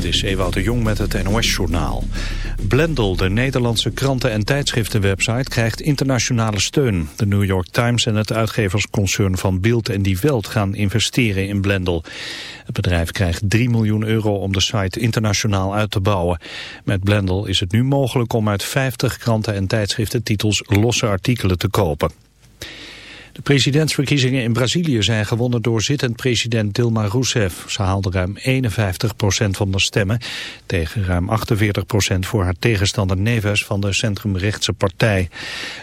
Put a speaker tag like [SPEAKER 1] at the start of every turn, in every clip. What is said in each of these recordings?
[SPEAKER 1] Dit is Ewout de Jong met het NOS-journaal. Blendel, de Nederlandse kranten- en tijdschriftenwebsite, krijgt internationale steun. De New York Times en het uitgeversconcern van Bild en Die Welt gaan investeren in Blendel. Het bedrijf krijgt 3 miljoen euro om de site internationaal uit te bouwen. Met Blendel is het nu mogelijk om uit 50 kranten- en tijdschriftentitels losse artikelen te kopen. De presidentsverkiezingen in Brazilië zijn gewonnen door zittend president Dilma Rousseff. Ze haalde ruim 51% van de stemmen tegen ruim 48% voor haar tegenstander Neves van de centrumrechtse partij.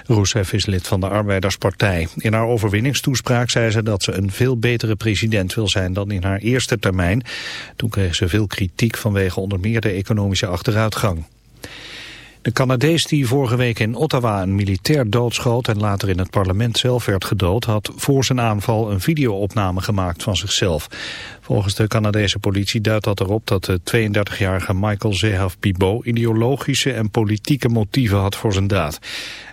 [SPEAKER 1] Rousseff is lid van de Arbeiderspartij. In haar overwinningstoespraak zei ze dat ze een veel betere president wil zijn dan in haar eerste termijn. Toen kreeg ze veel kritiek vanwege onder meer de economische achteruitgang. De Canadees die vorige week in Ottawa een militair doodschoot en later in het parlement zelf werd gedood, had voor zijn aanval een videoopname gemaakt van zichzelf. Volgens de Canadese politie duidt dat erop dat de 32-jarige Michael Zehaf Pibo ideologische en politieke motieven had voor zijn daad.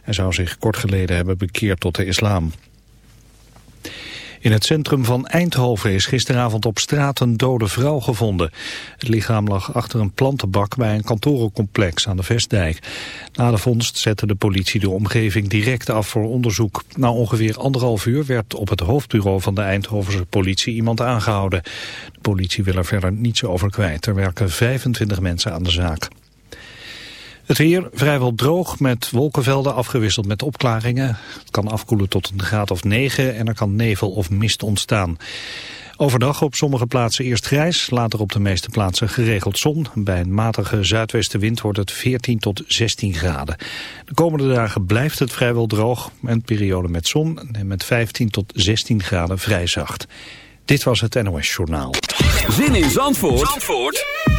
[SPEAKER 1] Hij zou zich kort geleden hebben bekeerd tot de islam. In het centrum van Eindhoven is gisteravond op straat een dode vrouw gevonden. Het lichaam lag achter een plantenbak bij een kantorencomplex aan de Vestdijk. Na de vondst zette de politie de omgeving direct af voor onderzoek. Na ongeveer anderhalf uur werd op het hoofdbureau van de Eindhovense politie iemand aangehouden. De politie wil er verder niets over kwijt. Er werken 25 mensen aan de zaak. Het weer vrijwel droog met wolkenvelden afgewisseld met opklaringen. Het kan afkoelen tot een graad of 9 en er kan nevel of mist ontstaan. Overdag op sommige plaatsen eerst grijs, later op de meeste plaatsen geregeld zon. Bij een matige zuidwestenwind wordt het 14 tot 16 graden. De komende dagen blijft het vrijwel droog. Een periode met zon en met 15 tot 16 graden vrij zacht. Dit was het NOS Journaal.
[SPEAKER 2] Zin in Zandvoort, Zandvoort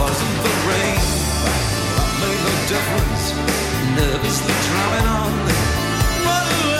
[SPEAKER 2] wasn't the rain that made no difference. Nervously drumming on, but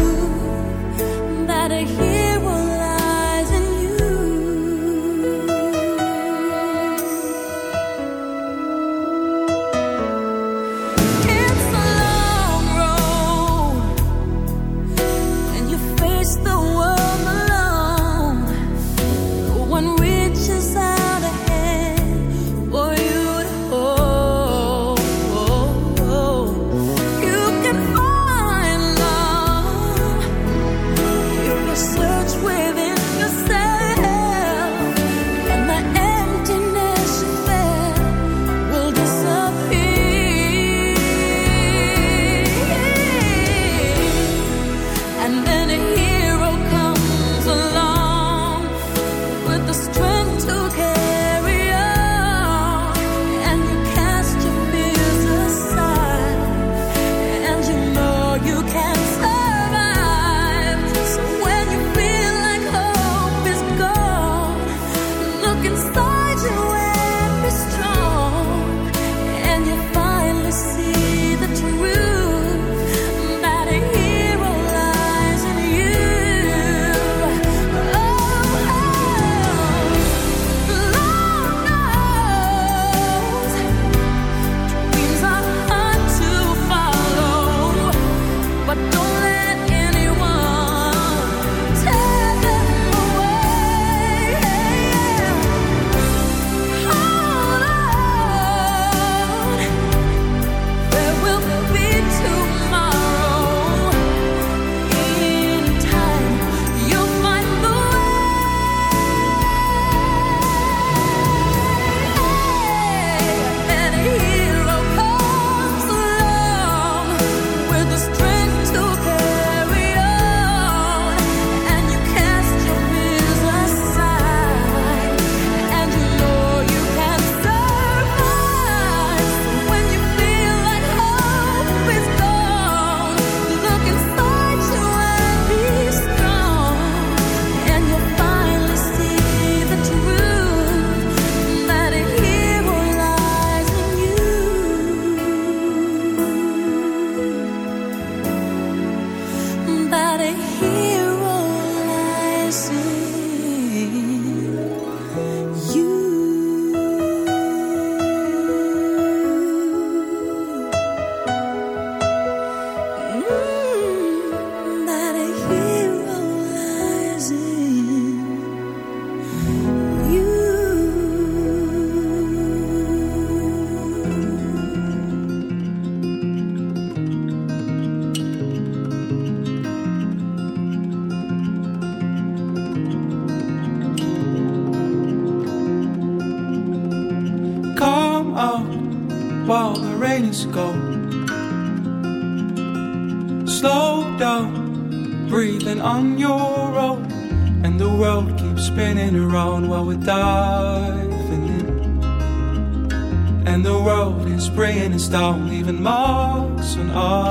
[SPEAKER 3] sea.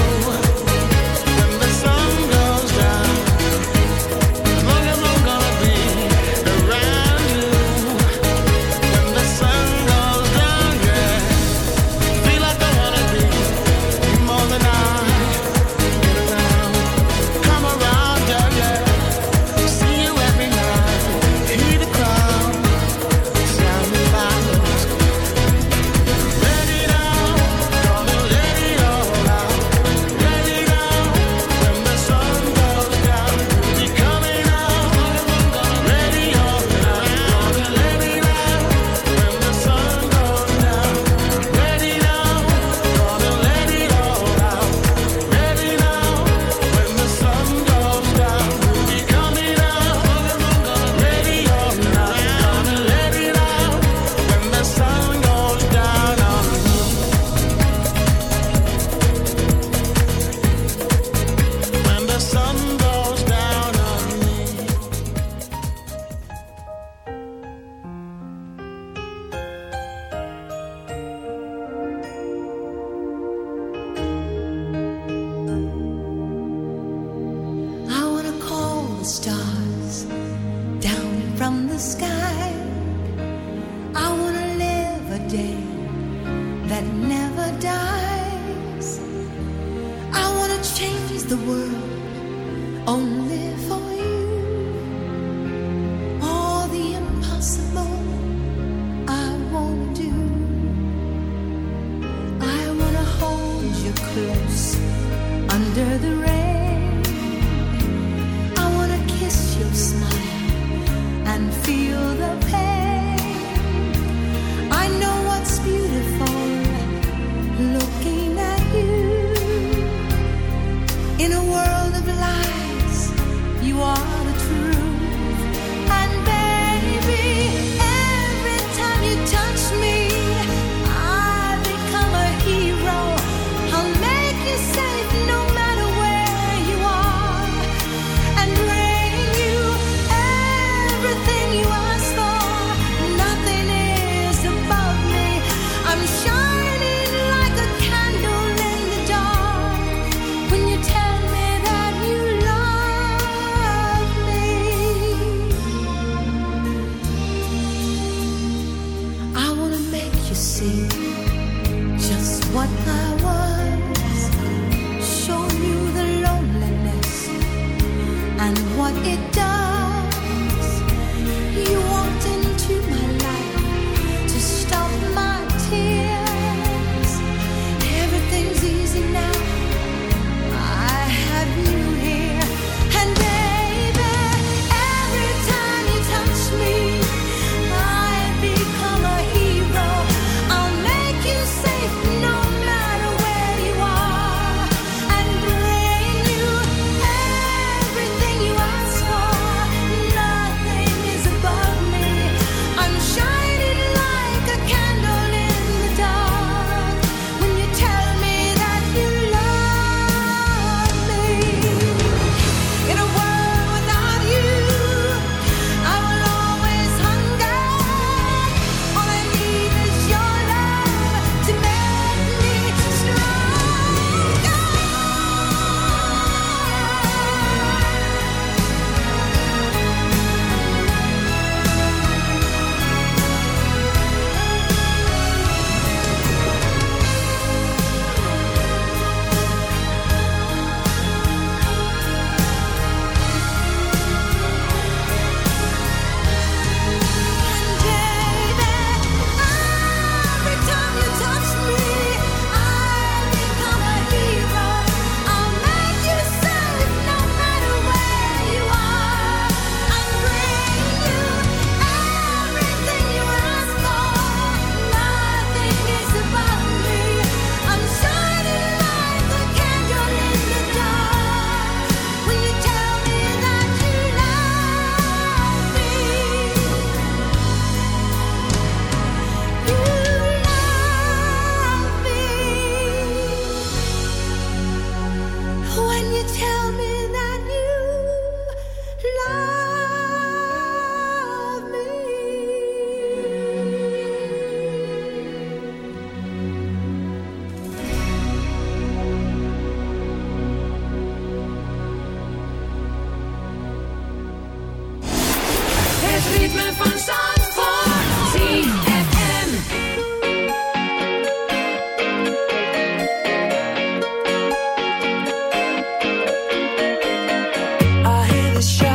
[SPEAKER 4] the.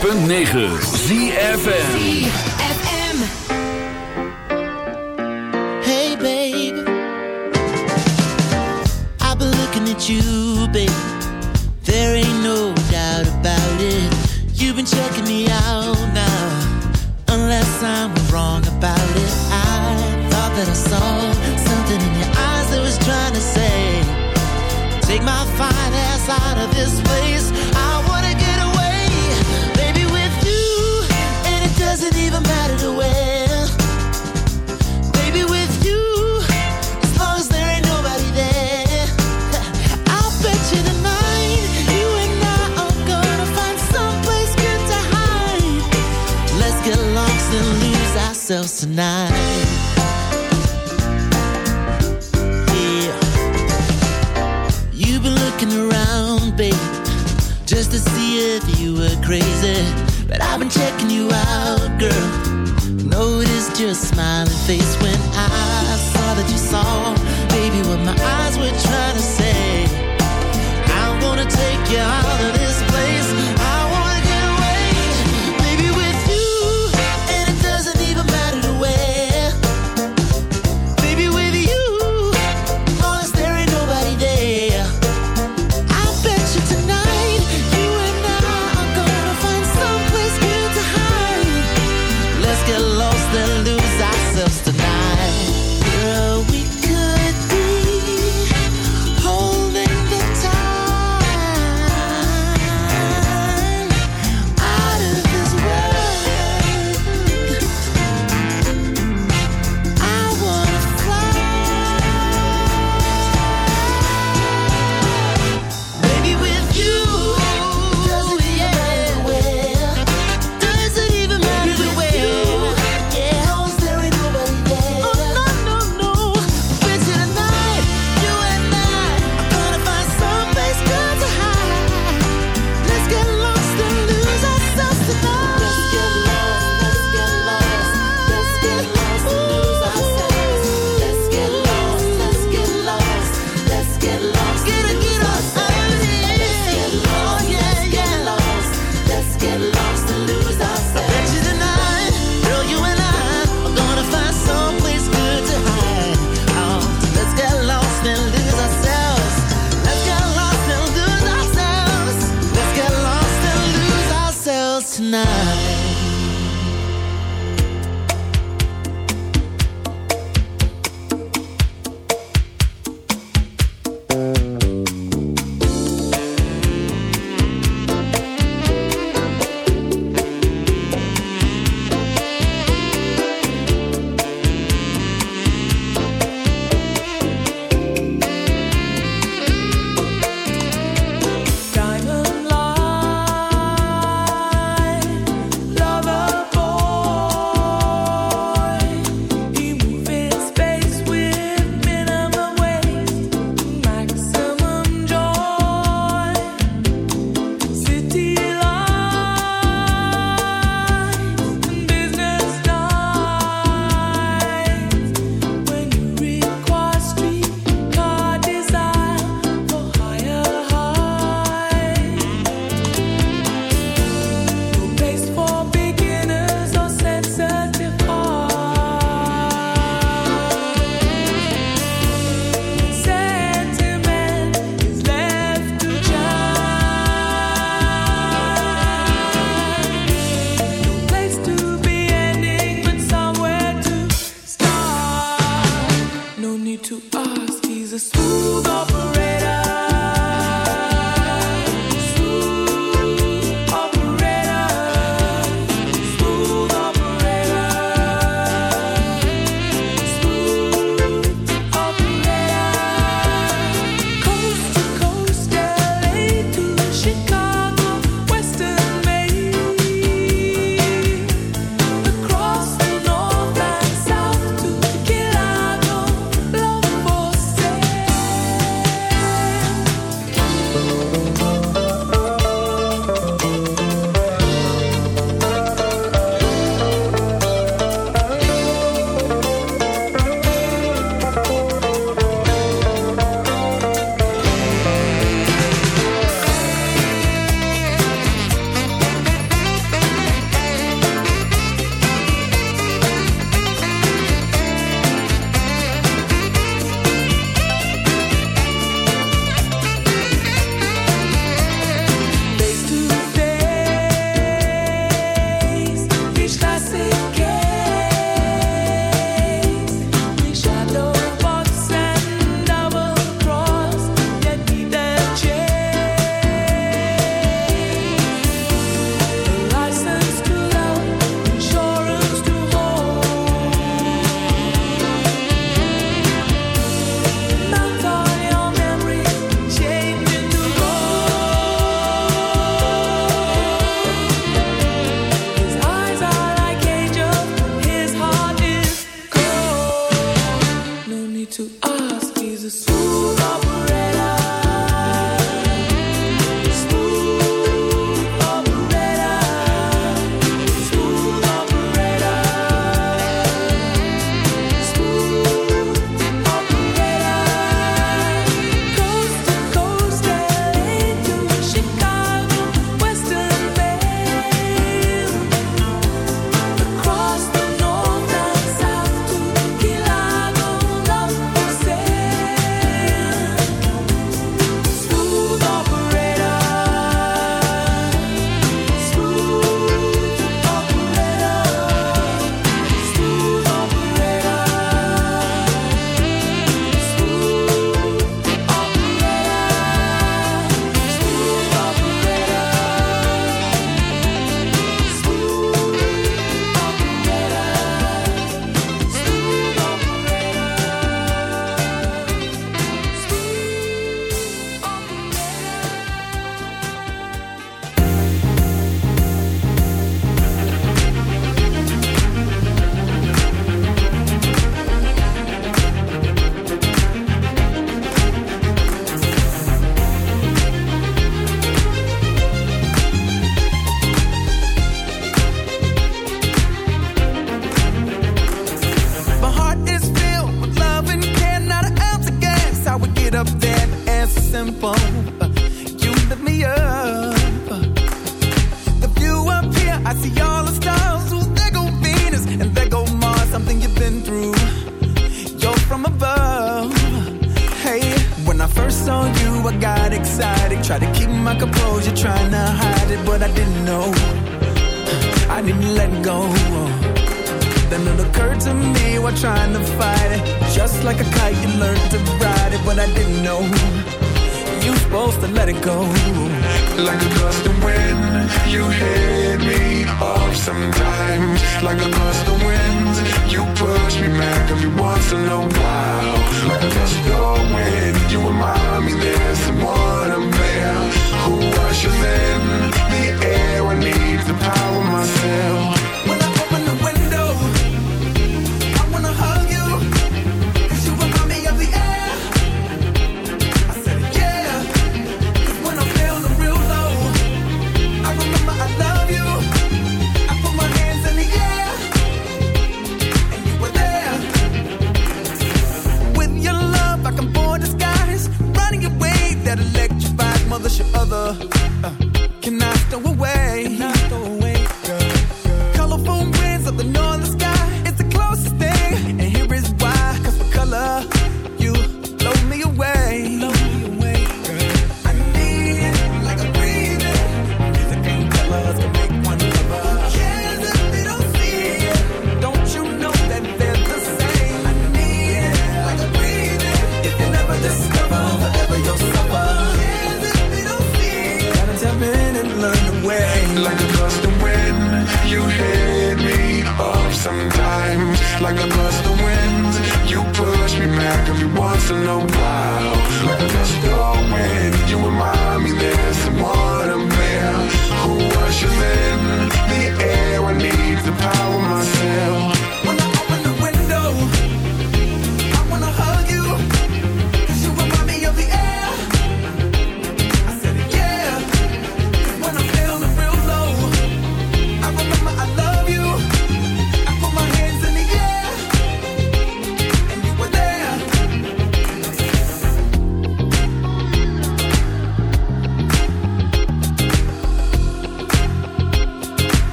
[SPEAKER 5] 106.9
[SPEAKER 6] ZFN